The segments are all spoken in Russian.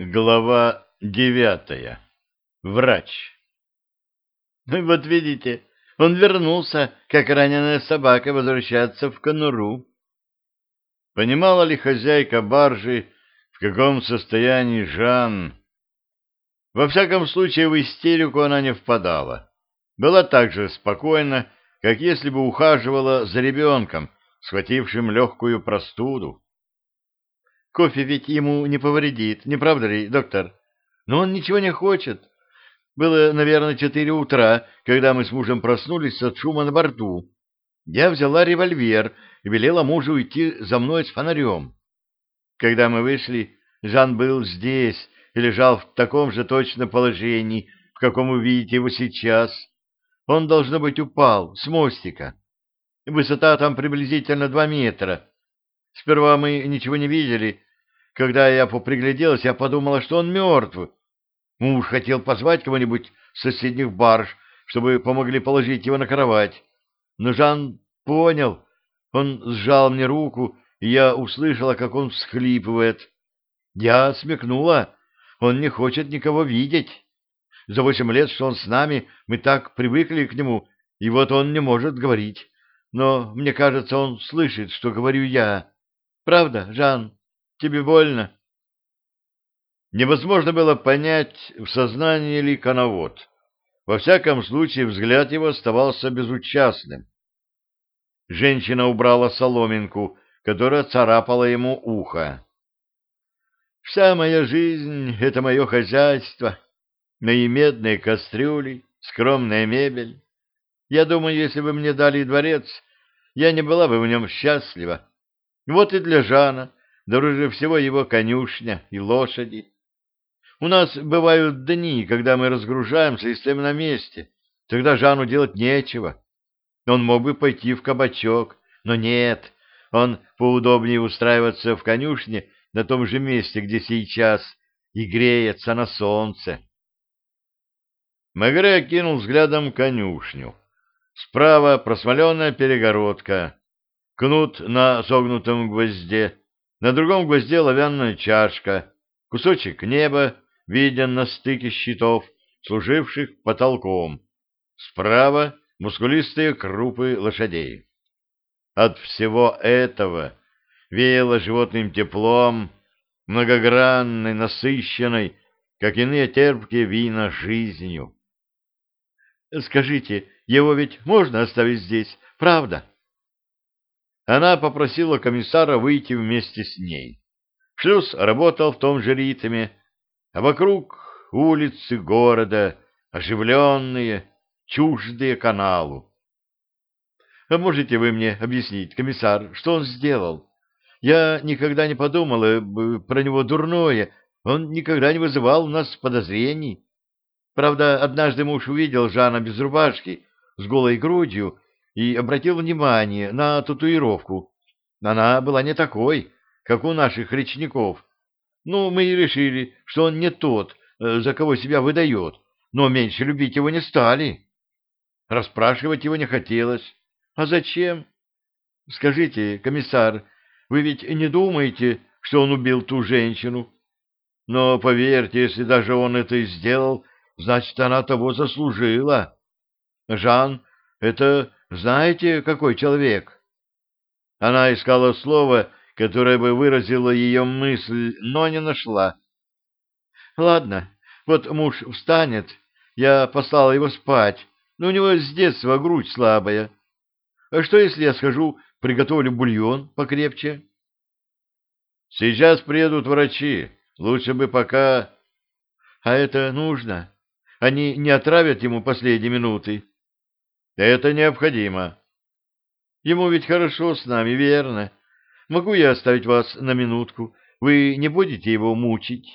Глава девятая. Врач. Ну Вот видите, он вернулся, как раненая собака возвращается в конуру. Понимала ли хозяйка баржи, в каком состоянии Жан? Во всяком случае, в истерику она не впадала. Была так же спокойна, как если бы ухаживала за ребенком, схватившим легкую простуду. Кофе ведь ему не повредит, не правда ли, доктор? Но он ничего не хочет. Было, наверное, четыре утра, когда мы с мужем проснулись от шума на борту. Я взяла револьвер и велела мужу идти за мной с фонарем. Когда мы вышли, Жан был здесь и лежал в таком же точно положении, в каком вы видите его сейчас. Он, должно быть, упал с мостика. Высота там приблизительно два метра. Сперва мы ничего не видели. Когда я попригляделась, я подумала, что он мертв. Муж хотел позвать кого-нибудь с соседних барж, чтобы помогли положить его на кровать. Но Жан понял. Он сжал мне руку, и я услышала, как он всхлипывает. Я смекнула. Он не хочет никого видеть. За восемь лет, что он с нами, мы так привыкли к нему, и вот он не может говорить. Но мне кажется, он слышит, что говорю я. Правда, Жан? Тебе больно? Невозможно было понять, в сознании ли коновод. Во всяком случае, взгляд его оставался безучастным. Женщина убрала соломинку, которая царапала ему ухо. «Вся моя жизнь — это мое хозяйство, мои медные кастрюли, скромная мебель. Я думаю, если бы мне дали дворец, я не была бы в нем счастлива. Вот и для Жана дороже всего его конюшня и лошади. У нас бывают дни, когда мы разгружаемся и стоим на месте. Тогда Жану делать нечего. Он мог бы пойти в кабачок, но нет, он поудобнее устраиваться в конюшне на том же месте, где сейчас, и греется на солнце. Магре окинул взглядом конюшню. Справа просмоленная перегородка, кнут на согнутом гвозде, на другом гвозде лавянная чашка, кусочек неба виден на стыке щитов, служивших потолком. Справа мускулистые крупы лошадей. От всего этого веяло животным теплом, многогранной, насыщенной, как иные терпкие вина, жизнью. — Скажите, его ведь можно оставить здесь, правда? — она попросила комиссара выйти вместе с ней. Шлюз работал в том же ритме, а вокруг улицы города, оживленные, чуждые каналу. — А можете вы мне объяснить, комиссар, что он сделал? Я никогда не подумала про него дурное, он никогда не вызывал у нас подозрений. Правда, однажды муж увидел Жана без рубашки, с голой грудью, и обратил внимание на татуировку. Она была не такой, как у наших речников. Ну, мы и решили, что он не тот, э, за кого себя выдает, но меньше любить его не стали. Расспрашивать его не хотелось. А зачем? Скажите, комиссар, вы ведь не думаете, что он убил ту женщину? Но поверьте, если даже он это и сделал, значит, она того заслужила. Жан — это знаете, какой человек? Она искала слово, которое бы выразило ее мысль, но не нашла. Ладно, вот муж встанет, я послала его спать, но у него с детства грудь слабая. А что, если я схожу, приготовлю бульон покрепче? Сейчас приедут врачи, лучше бы пока... А это нужно. Они не отравят ему последние минуты. Это необходимо. Ему ведь хорошо с нами, верно? Могу я оставить вас на минутку? Вы не будете его мучить?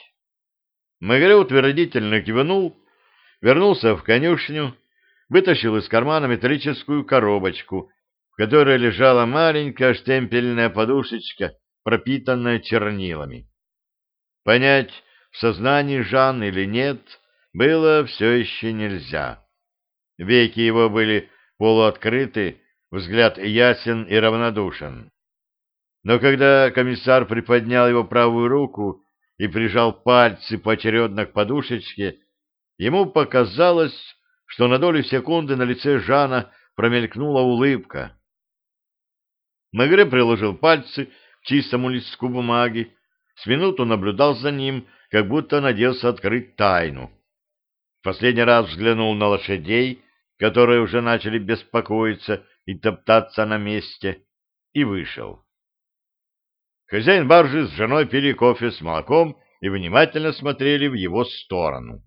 Магре утвердительно кивнул, вернулся в конюшню, вытащил из кармана металлическую коробочку, в которой лежала маленькая штемпельная подушечка, пропитанная чернилами. Понять, в сознании Жан или нет, было все еще нельзя. Веки его были полуоткрыты, взгляд ясен и равнодушен. Но когда комиссар приподнял его правую руку и прижал пальцы поочередно к подушечке, ему показалось, что на долю секунды на лице Жана промелькнула улыбка. Мегре приложил пальцы к чистому листку бумаги, с минуту наблюдал за ним, как будто надеялся открыть тайну. В последний раз взглянул на лошадей, которые уже начали беспокоиться и топтаться на месте, и вышел. Хозяин баржи с женой пили кофе с молоком и внимательно смотрели в его сторону.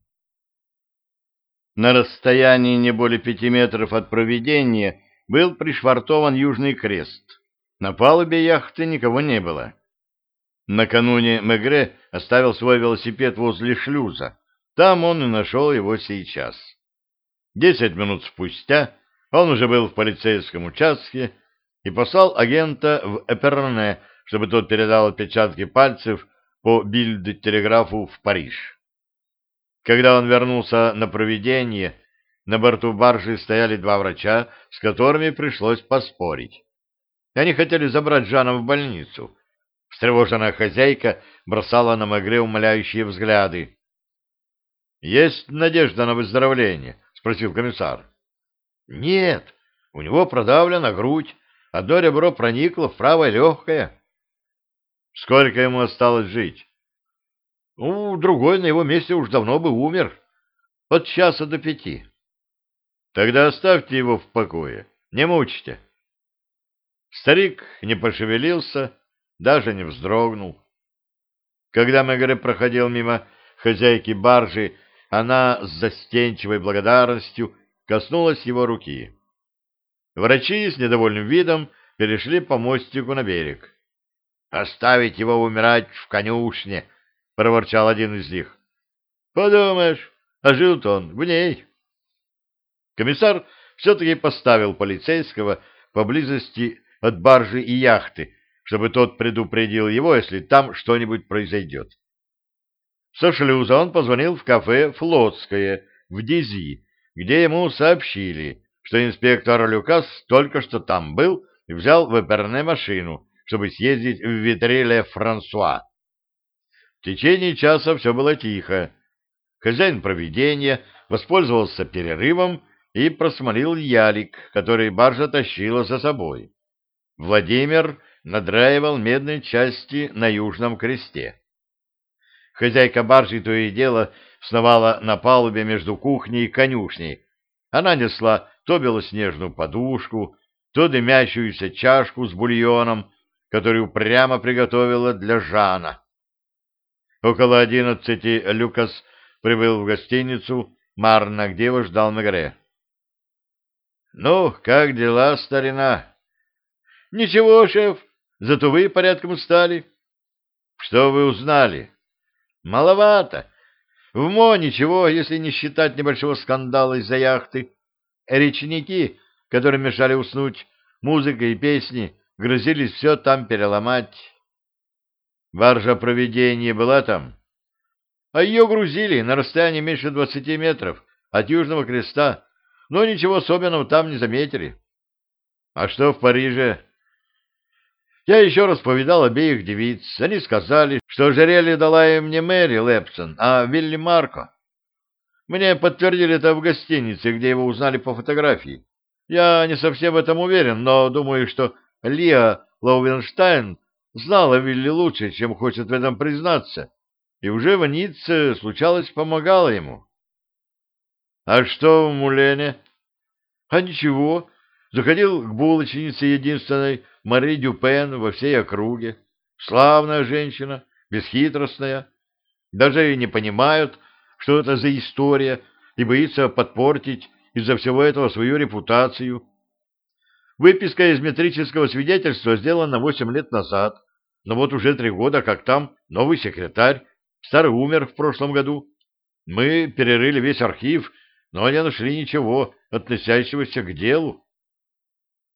На расстоянии не более пяти метров от проведения был пришвартован Южный Крест. На палубе яхты никого не было. Накануне Мегре оставил свой велосипед возле шлюза. Там он и нашел его сейчас. Десять минут спустя он уже был в полицейском участке и послал агента в Эперне, чтобы тот передал отпечатки пальцев по бильд-телеграфу в Париж. Когда он вернулся на проведение, на борту баржи стояли два врача, с которыми пришлось поспорить. Они хотели забрать Жана в больницу. Встревоженная хозяйка бросала на Магре умоляющие взгляды. — Есть надежда на выздоровление? — спросил комиссар. — Нет, у него продавлена грудь, одно ребро проникло в правое легкое. — Сколько ему осталось жить? — Ну, другой на его месте уж давно бы умер. От часа до пяти. — Тогда оставьте его в покое, не мучьте. Старик не пошевелился, даже не вздрогнул. Когда Мегре проходил мимо хозяйки баржи, она с застенчивой благодарностью коснулась его руки. Врачи с недовольным видом перешли по мостику на берег. — Оставить его умирать в конюшне, — проворчал один из них. — Подумаешь, а жил-то он в ней. Комиссар все-таки поставил полицейского поблизости от баржи и яхты, чтобы тот предупредил его, если там что-нибудь произойдет. Со шлюза он позвонил в кафе «Флотское» в Дизи, где ему сообщили, что инспектор Люкас только что там был и взял в Эперне машину, чтобы съездить в Витриле Франсуа. В течение часа все было тихо. Хозяин проведения воспользовался перерывом и просмолил ялик, который баржа тащила за собой. Владимир надраивал медные части на Южном кресте. Хозяйка баржи то и дело сновала на палубе между кухней и конюшней. Она несла то белоснежную подушку, то дымящуюся чашку с бульоном, которую прямо приготовила для Жана. Около одиннадцати Люкас прибыл в гостиницу, Марна, где его ждал Мегре. — Ну, как дела, старина? — Ничего, шеф, зато вы порядком стали. — Что вы узнали? — Маловато. В МО ничего, если не считать небольшого скандала из-за яхты. Речники, которые мешали уснуть, музыка и песни, грозились все там переломать. Баржа проведения была там, а ее грузили на расстоянии меньше двадцати метров от Южного Креста, но ничего особенного там не заметили. А что в Париже? Я еще раз повидал обеих девиц. Они сказали, что ожерелье дала им не Мэри Лепсон, а Вилли Марко. Мне подтвердили это в гостинице, где его узнали по фотографии. Я не совсем в этом уверен, но думаю, что Лиа Лоувенштайн знала Вилли лучше, чем хочет в этом признаться, и уже в Ницце, случалось, помогала ему. — А что в Мулене? — А ничего, заходил к булочнице единственной Мари Дюпен во всей округе. Славная женщина, бесхитростная. Даже и не понимают, что это за история, и боится подпортить из-за всего этого свою репутацию. Выписка из метрического свидетельства сделана восемь лет назад, но вот уже три года, как там новый секретарь, старый умер в прошлом году. Мы перерыли весь архив, но не нашли ничего, относящегося к делу.